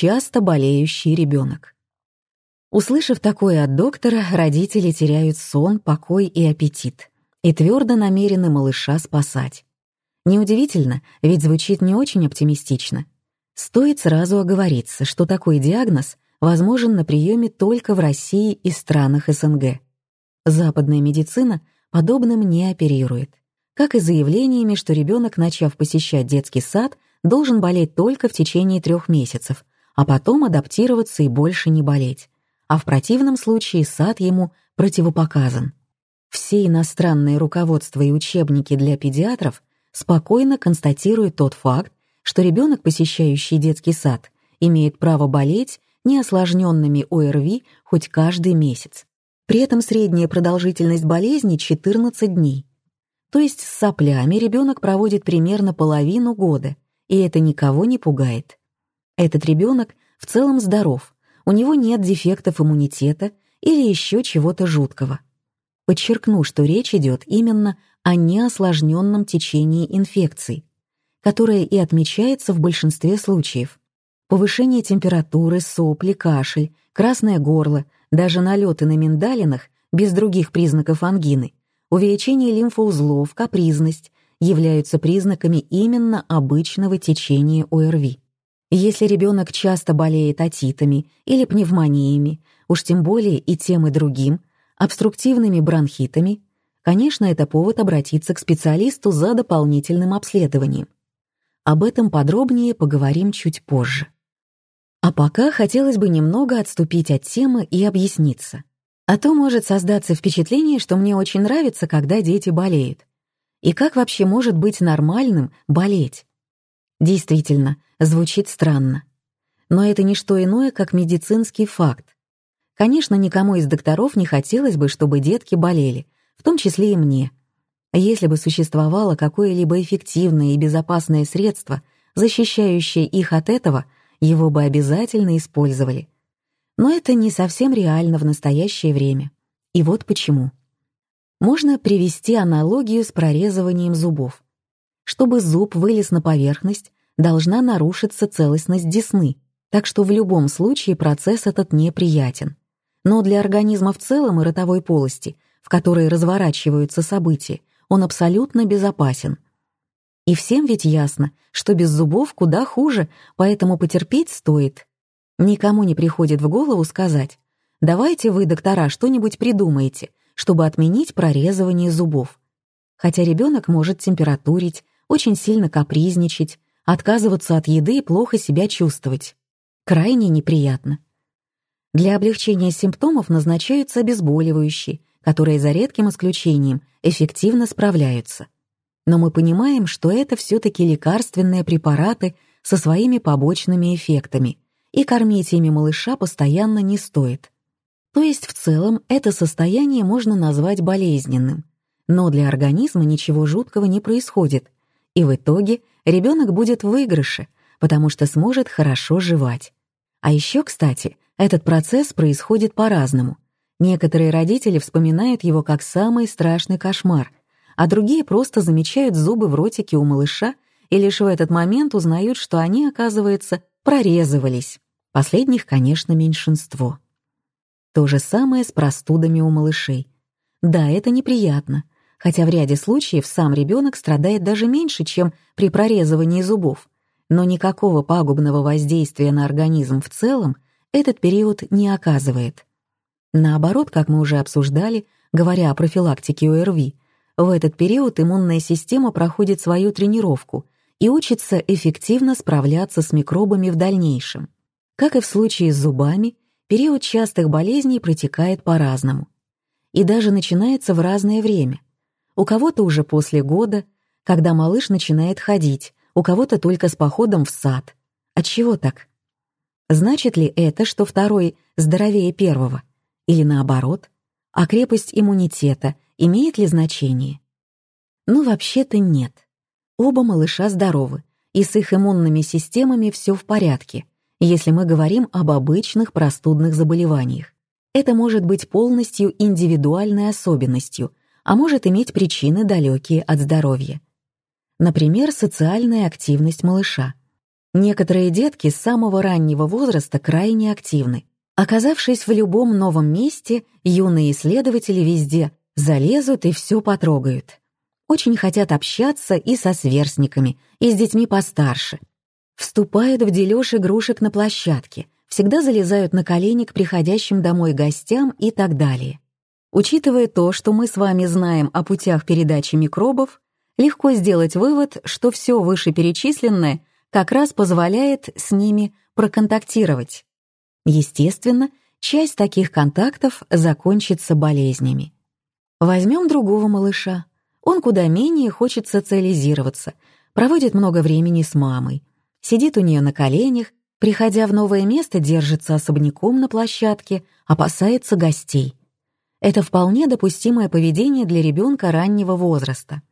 часто болеющий ребенок. Услышав такое от доктора, родители теряют сон, покой и аппетит и твердо намерены малыша спасать. Неудивительно, ведь звучит не очень оптимистично. Стоит сразу оговориться, что такой диагноз возможен на приеме только в России и странах СНГ. Западная медицина подобным не оперирует, как и заявлениями, что ребенок, начав посещать детский сад, должен болеть только в течение трех месяцев, а потом адаптироваться и больше не болеть. А в противном случае сад ему противопоказан. Все иностранные руководства и учебники для педиатров спокойно констатирует тот факт, что ребенок, посещающий детский сад, имеет право болеть неосложненными ОРВИ хоть каждый месяц. При этом средняя продолжительность болезни 14 дней. То есть с соплями ребенок проводит примерно половину года, и это никого не пугает. Этот ребенок в целом здоров, у него нет дефектов иммунитета или еще чего-то жуткого. Подчеркну, что речь идет именно о неосложненном течении инфекций, которое и отмечается в большинстве случаев. Повышение температуры, сопли, кашель, красное горло, даже налеты на миндалинах без других признаков ангины, увеличение лимфоузлов, капризность являются признаками именно обычного течения ОРВИ. Если ребенок часто болеет отитами или пневмониями, уж тем более и тем и другим, обструктивными бронхитами, Конечно, это повод обратиться к специалисту за дополнительным обследованием. Об этом подробнее поговорим чуть позже. А пока хотелось бы немного отступить от темы и объясниться. А то может создаться впечатление, что мне очень нравится, когда дети болеют. И как вообще может быть нормальным болеть? Действительно, звучит странно. Но это не что иное, как медицинский факт. Конечно, никому из докторов не хотелось бы, чтобы детки болели — в том числе и мне. Если бы существовало какое-либо эффективное и безопасное средство, защищающее их от этого, его бы обязательно использовали. Но это не совсем реально в настоящее время. И вот почему. Можно привести аналогию с прорезыванием зубов. Чтобы зуб вылез на поверхность, должна нарушиться целостность десны, так что в любом случае процесс этот неприятен. Но для организма в целом и ротовой полости в которой разворачиваются события, он абсолютно безопасен. И всем ведь ясно, что без зубов куда хуже, поэтому потерпеть стоит. Никому не приходит в голову сказать, давайте вы, доктора, что-нибудь придумаете, чтобы отменить прорезывание зубов. Хотя ребенок может температурить, очень сильно капризничать, отказываться от еды и плохо себя чувствовать. Крайне неприятно. Для облегчения симптомов назначаются обезболивающие, которые за редким исключением эффективно справляются. Но мы понимаем, что это все-таки лекарственные препараты со своими побочными эффектами, и кормить ими малыша постоянно не стоит. То есть в целом это состояние можно назвать болезненным, но для организма ничего жуткого не происходит, и в итоге ребенок будет в выигрыше, потому что сможет хорошо жевать. А еще, кстати, этот процесс происходит по-разному — Некоторые родители вспоминают его как самый страшный кошмар, а другие просто замечают зубы в ротике у малыша и лишь в этот момент узнают, что они, оказывается, прорезывались. Последних, конечно, меньшинство. То же самое с простудами у малышей. Да, это неприятно, хотя в ряде случаев сам ребенок страдает даже меньше, чем при прорезывании зубов, но никакого пагубного воздействия на организм в целом этот период не оказывает. Наоборот, как мы уже обсуждали, говоря о профилактике ОРВИ, в этот период иммунная система проходит свою тренировку и учится эффективно справляться с микробами в дальнейшем. Как и в случае с зубами, период частых болезней протекает по-разному. И даже начинается в разное время. У кого-то уже после года, когда малыш начинает ходить, у кого-то только с походом в сад. От чего так? Значит ли это, что второй здоровее первого? Или наоборот? А крепость иммунитета имеет ли значение? Ну, вообще-то нет. Оба малыша здоровы, и с их иммунными системами все в порядке, если мы говорим об обычных простудных заболеваниях. Это может быть полностью индивидуальной особенностью, а может иметь причины далекие от здоровья. Например, социальная активность малыша. Некоторые детки с самого раннего возраста крайне активны. Оказавшись в любом новом месте, юные исследователи везде залезут и все потрогают. Очень хотят общаться и со сверстниками, и с детьми постарше. Вступают в дележ игрушек на площадке, всегда залезают на колени к приходящим домой гостям и так далее. Учитывая то, что мы с вами знаем о путях передачи микробов, легко сделать вывод, что все вышеперечисленное как раз позволяет с ними проконтактировать. Естественно, часть таких контактов закончится болезнями. Возьмем другого малыша. Он куда менее хочет социализироваться, проводит много времени с мамой, сидит у нее на коленях, приходя в новое место, держится особняком на площадке, опасается гостей. Это вполне допустимое поведение для ребенка раннего возраста.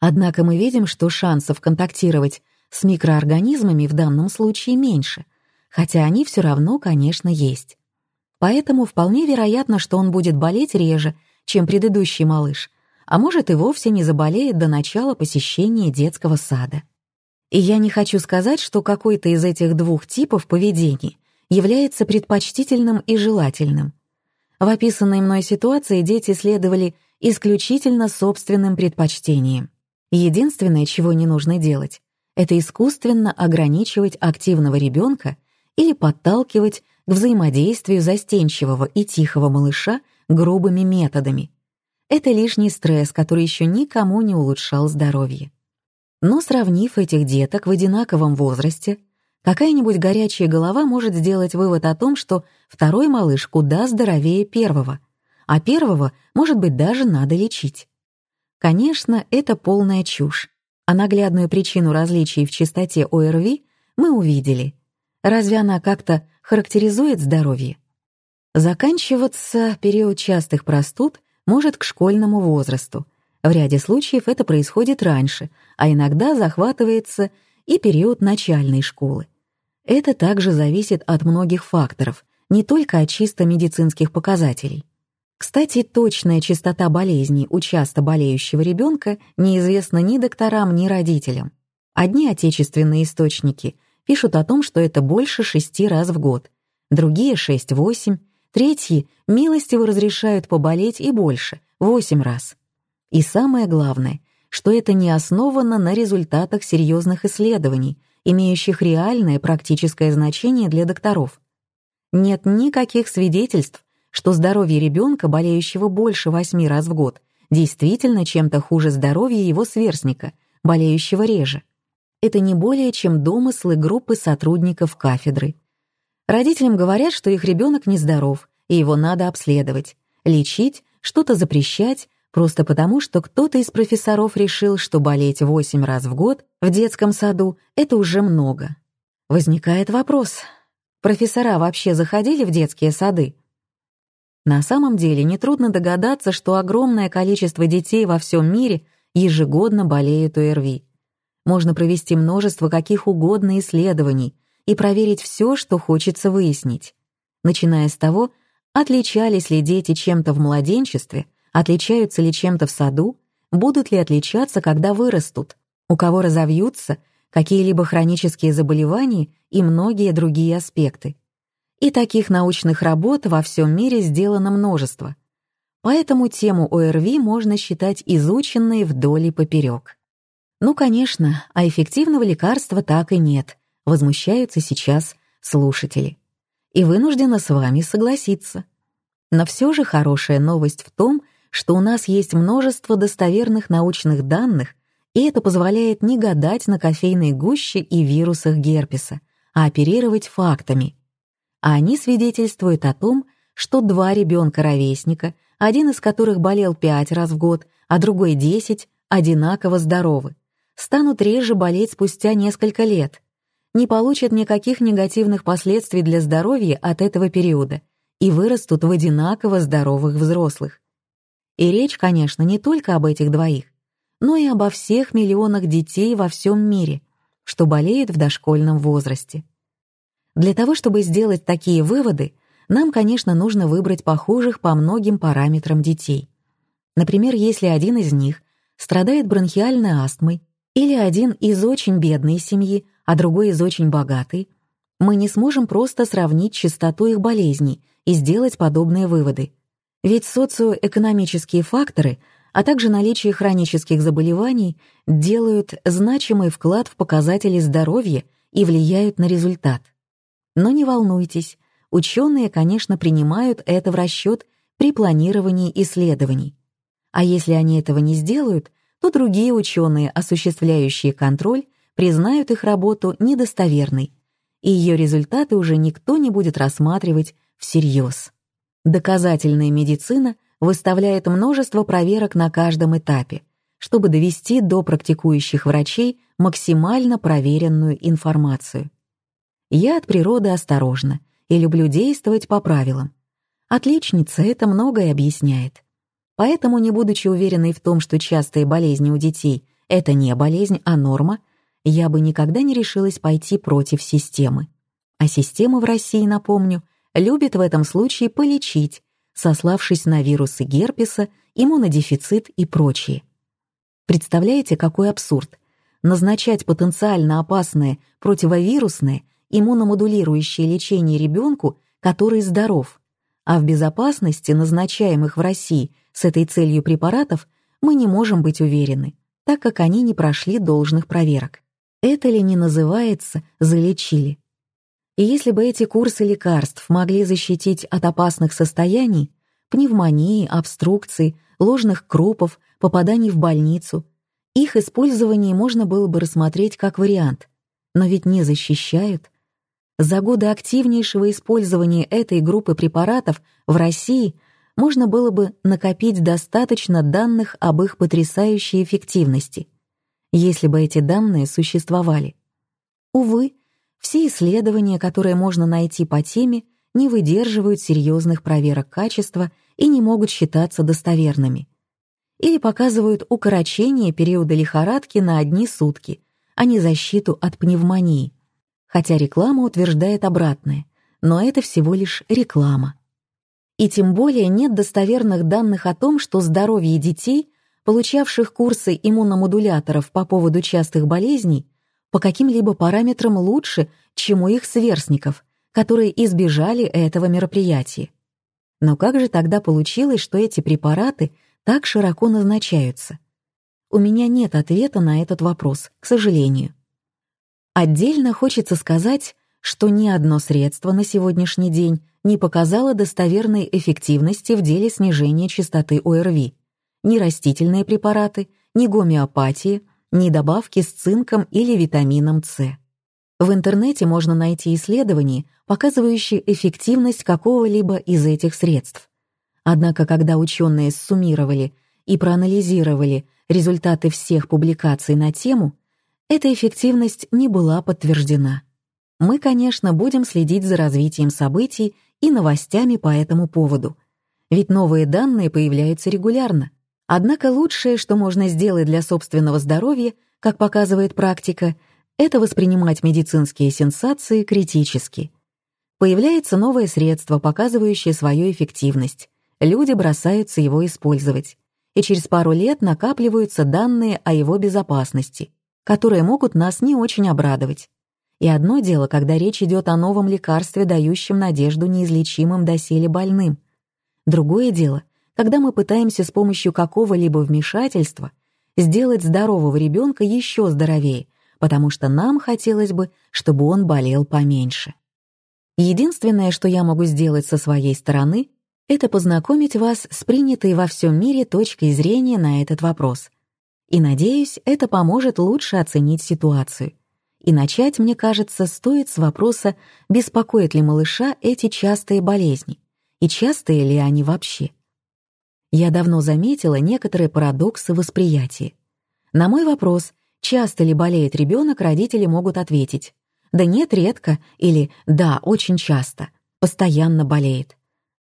Однако мы видим, что шансов контактировать с микроорганизмами в данном случае меньше, хотя они все равно, конечно, есть. Поэтому вполне вероятно, что он будет болеть реже, чем предыдущий малыш, а может и вовсе не заболеет до начала посещения детского сада. И я не хочу сказать, что какой-то из этих двух типов поведений является предпочтительным и желательным. В описанной мной ситуации дети следовали исключительно собственным предпочтениям. Единственное, чего не нужно делать, это искусственно ограничивать активного ребенка или подталкивать к взаимодействию застенчивого и тихого малыша грубыми методами. Это лишний стресс, который еще никому не улучшал здоровье. Но сравнив этих деток в одинаковом возрасте, какая-нибудь горячая голова может сделать вывод о том, что второй малыш куда здоровее первого, а первого, может быть, даже надо лечить. Конечно, это полная чушь, а наглядную причину различий в частоте ОРВИ мы увидели. Разве она как-то характеризует здоровье? Заканчиваться период частых простуд может к школьному возрасту. В ряде случаев это происходит раньше, а иногда захватывается и период начальной школы. Это также зависит от многих факторов, не только от чисто медицинских показателей. Кстати, точная частота болезней у часто болеющего ребенка неизвестна ни докторам, ни родителям. Одни отечественные источники пишут о том, что это больше шести раз в год, другие — шесть-восемь, третьи милостиво разрешают поболеть и больше — восемь раз. И самое главное, что это не основано на результатах серьезных исследований, имеющих реальное практическое значение для докторов. Нет никаких свидетельств, что здоровье ребенка, болеющего больше восьми раз в год, действительно чем-то хуже здоровья его сверстника, болеющего реже. Это не более чем домыслы группы сотрудников кафедры. Родителям говорят, что их ребенок нездоров, и его надо обследовать, лечить, что-то запрещать, просто потому, что кто-то из профессоров решил, что болеть восемь раз в год в детском саду — это уже много. Возникает вопрос, профессора вообще заходили в детские сады? На самом деле нетрудно догадаться, что огромное количество детей во всем мире ежегодно болеют ОРВИ. Можно провести множество каких угодно исследований и проверить все, что хочется выяснить. Начиная с того, отличались ли дети чем-то в младенчестве, отличаются ли чем-то в саду, будут ли отличаться, когда вырастут, у кого разовьются какие-либо хронические заболевания и многие другие аспекты. И таких научных работ во всем мире сделано множество. Поэтому тему ОРВИ можно считать изученной вдоль и поперек. Ну, конечно, а эффективного лекарства так и нет, возмущаются сейчас слушатели. И вынуждена с вами согласиться. Но все же хорошая новость в том, что у нас есть множество достоверных научных данных, и это позволяет не гадать на кофейной гуще и вирусах герпеса, а оперировать фактами а они свидетельствуют о том, что два ребенка-ровесника, один из которых болел пять раз в год, а другой десять, одинаково здоровы, станут реже болеть спустя несколько лет, не получат никаких негативных последствий для здоровья от этого периода и вырастут в одинаково здоровых взрослых. И речь, конечно, не только об этих двоих, но и обо всех миллионах детей во всем мире, что болеют в дошкольном возрасте. Для того, чтобы сделать такие выводы, нам, конечно, нужно выбрать похожих по многим параметрам детей. Например, если один из них страдает бронхиальной астмой, или один из очень бедной семьи, а другой из очень богатой, мы не сможем просто сравнить частоту их болезней и сделать подобные выводы. Ведь социоэкономические факторы, а также наличие хронических заболеваний делают значимый вклад в показатели здоровья и влияют на результат. Но не волнуйтесь, ученые, конечно, принимают это в расчет при планировании исследований. А если они этого не сделают, то другие ученые, осуществляющие контроль, признают их работу недостоверной, и ее результаты уже никто не будет рассматривать всерьез. Доказательная медицина выставляет множество проверок на каждом этапе, чтобы довести до практикующих врачей максимально проверенную информацию. Я от природы осторожна и люблю действовать по правилам. Отличница это многое объясняет. Поэтому, не будучи уверенной в том, что частые болезни у детей — это не болезнь, а норма, я бы никогда не решилась пойти против системы. А система в России, напомню, любит в этом случае полечить, сославшись на вирусы герпеса, иммунодефицит и прочее. Представляете, какой абсурд? Назначать потенциально опасное противовирусное иммуномодулирующее лечение ребенку, который здоров, а в безопасности назначаемых в России с этой целью препаратов мы не можем быть уверены, так как они не прошли должных проверок. Это ли не называется «залечили»? И если бы эти курсы лекарств могли защитить от опасных состояний, пневмонии, обструкций, ложных крупов, попаданий в больницу, их использование можно было бы рассмотреть как вариант, но ведь не защищают. За годы активнейшего использования этой группы препаратов в России можно было бы накопить достаточно данных об их потрясающей эффективности, если бы эти данные существовали. Увы, все исследования, которые можно найти по теме, не выдерживают серьезных проверок качества и не могут считаться достоверными. Или показывают укорочение периода лихорадки на одни сутки, а не защиту от пневмонии хотя реклама утверждает обратное, но это всего лишь реклама. И тем более нет достоверных данных о том, что здоровье детей, получавших курсы иммуномодуляторов по поводу частых болезней, по каким-либо параметрам лучше, чем у их сверстников, которые избежали этого мероприятия. Но как же тогда получилось, что эти препараты так широко назначаются? У меня нет ответа на этот вопрос, к сожалению. Отдельно хочется сказать, что ни одно средство на сегодняшний день не показало достоверной эффективности в деле снижения частоты ОРВИ. Ни растительные препараты, ни гомеопатия, ни добавки с цинком или витамином С. В интернете можно найти исследования, показывающие эффективность какого-либо из этих средств. Однако, когда ученые суммировали и проанализировали результаты всех публикаций на тему, эта эффективность не была подтверждена. Мы, конечно, будем следить за развитием событий и новостями по этому поводу. Ведь новые данные появляются регулярно. Однако лучшее, что можно сделать для собственного здоровья, как показывает практика, это воспринимать медицинские сенсации критически. Появляется новое средство, показывающее свою эффективность. Люди бросаются его использовать. И через пару лет накапливаются данные о его безопасности — которые могут нас не очень обрадовать. И одно дело, когда речь идет о новом лекарстве, дающем надежду неизлечимым доселе больным. Другое дело, когда мы пытаемся с помощью какого-либо вмешательства сделать здорового ребенка еще здоровее, потому что нам хотелось бы, чтобы он болел поменьше. Единственное, что я могу сделать со своей стороны, это познакомить вас с принятой во всем мире точкой зрения на этот вопрос — и, надеюсь, это поможет лучше оценить ситуацию. И начать, мне кажется, стоит с вопроса, беспокоят ли малыша эти частые болезни, и частые ли они вообще. Я давно заметила некоторые парадоксы восприятия. На мой вопрос, часто ли болеет ребенок, родители могут ответить «Да нет, редко» или «Да, очень часто», «Постоянно болеет».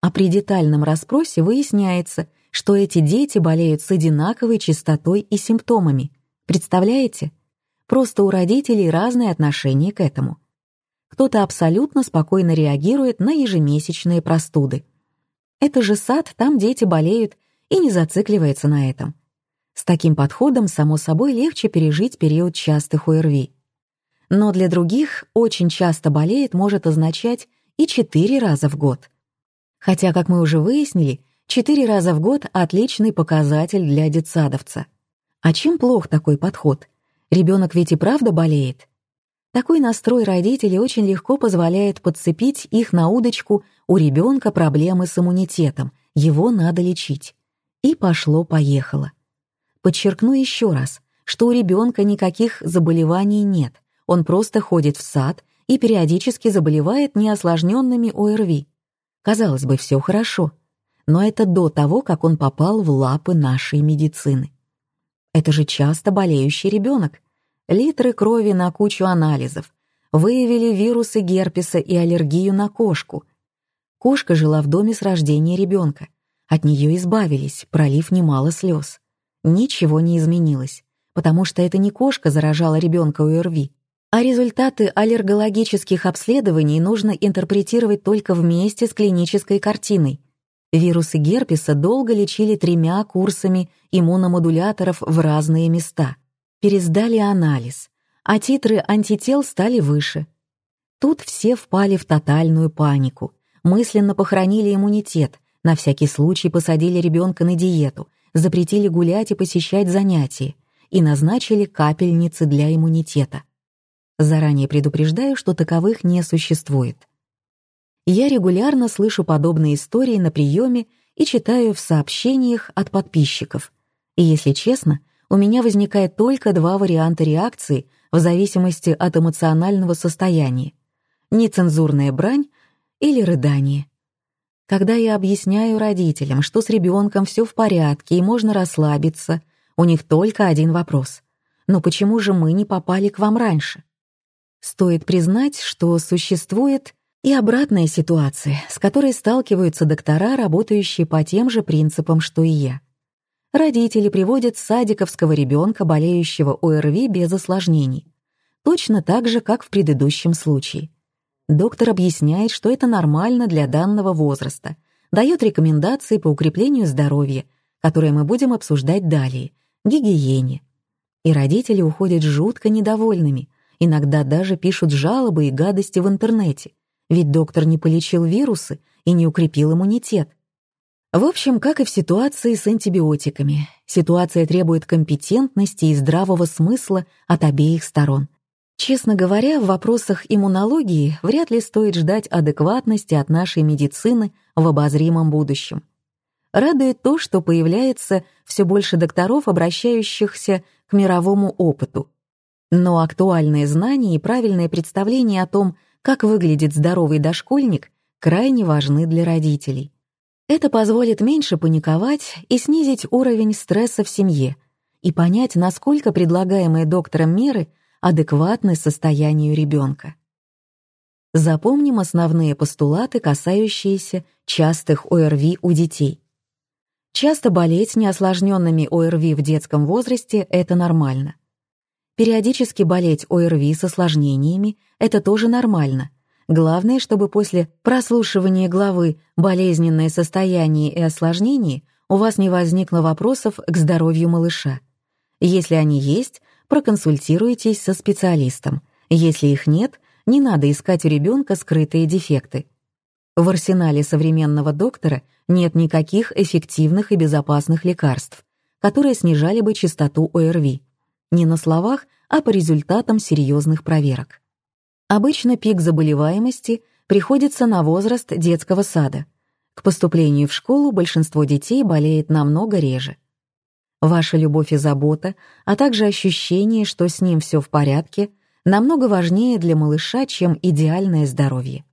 А при детальном расспросе выясняется, что эти дети болеют с одинаковой частотой и симптомами. Представляете? Просто у родителей разное отношение к этому. Кто-то абсолютно спокойно реагирует на ежемесячные простуды. Это же сад, там дети болеют и не зацикливается на этом. С таким подходом, само собой, легче пережить период частых ОРВИ. но для других очень часто болеет может означать и 4 раза в год. Хотя, как мы уже выяснили, 4 раза в год — отличный показатель для детсадовца. А чем плох такой подход? Ребенок ведь и правда болеет. Такой настрой родителей очень легко позволяет подцепить их на удочку «у ребенка проблемы с иммунитетом, его надо лечить». И пошло-поехало. Подчеркну еще раз, что у ребенка никаких заболеваний нет, он просто ходит в сад и периодически заболевает неосложненными ОРВИ. Казалось бы, все хорошо, но это до того, как он попал в лапы нашей медицины. Это же часто болеющий ребенок, литры крови на кучу анализов, выявили вирусы герпеса и аллергию на кошку. Кошка жила в доме с рождения ребенка. От нее избавились, пролив немало слез. Ничего не изменилось, потому что это не кошка заражала ребенка УРВИ, а результаты аллергологических обследований нужно интерпретировать только вместе с клинической картиной. Вирусы герпеса долго лечили тремя курсами иммуномодуляторов в разные места — пересдали анализ, а титры антител стали выше. Тут все впали в тотальную панику, мысленно похоронили иммунитет, на всякий случай посадили ребенка на диету, запретили гулять и посещать занятия и назначили капельницы для иммунитета. Заранее предупреждаю, что таковых не существует. Я регулярно слышу подобные истории на приеме и читаю в сообщениях от подписчиков. И, если честно, у меня возникает только два варианта реакции в зависимости от эмоционального состояния. Нецензурная брань или рыдание. Когда я объясняю родителям, что с ребенком все в порядке и можно расслабиться, у них только один вопрос. Но почему же мы не попали к вам раньше? Стоит признать, что существует и обратная ситуация, с которой сталкиваются доктора, работающие по тем же принципам, что и я родители приводят садиковского ребенка, болеющего ОРВИ, без осложнений. Точно так же, как в предыдущем случае. Доктор объясняет, что это нормально для данного возраста, дает рекомендации по укреплению здоровья, которые мы будем обсуждать далее, гигиене. И родители уходят жутко недовольными, иногда даже пишут жалобы и гадости в интернете, ведь доктор не полечил вирусы и не укрепил иммунитет. В общем, как и в ситуации с антибиотиками, ситуация требует компетентности и здравого смысла от обеих сторон. Честно говоря, в вопросах иммунологии вряд ли стоит ждать адекватности от нашей медицины в обозримом будущем. Радует то, что появляется все больше докторов, обращающихся к мировому опыту. Но актуальные знания и правильное представление о том, как выглядит здоровый дошкольник, крайне важны для родителей. Это позволит меньше паниковать и снизить уровень стресса в семье и понять, насколько предлагаемые доктором меры адекватны состоянию ребенка. Запомним основные постулаты, касающиеся частых ОРВИ у детей. Часто болеть неосложненными ОРВИ в детском возрасте — это нормально. Периодически болеть ОРВИ с осложнениями — это тоже нормально, Главное, чтобы после прослушивания главы «Болезненное состояние и осложнения» у вас не возникло вопросов к здоровью малыша. Если они есть, проконсультируйтесь со специалистом. Если их нет, не надо искать у ребенка скрытые дефекты. В арсенале современного доктора нет никаких эффективных и безопасных лекарств, которые снижали бы частоту ОРВИ. Не на словах, а по результатам серьезных проверок. Обычно пик заболеваемости приходится на возраст детского сада. К поступлению в школу большинство детей болеет намного реже. Ваша любовь и забота, а также ощущение, что с ним все в порядке, намного важнее для малыша, чем идеальное здоровье.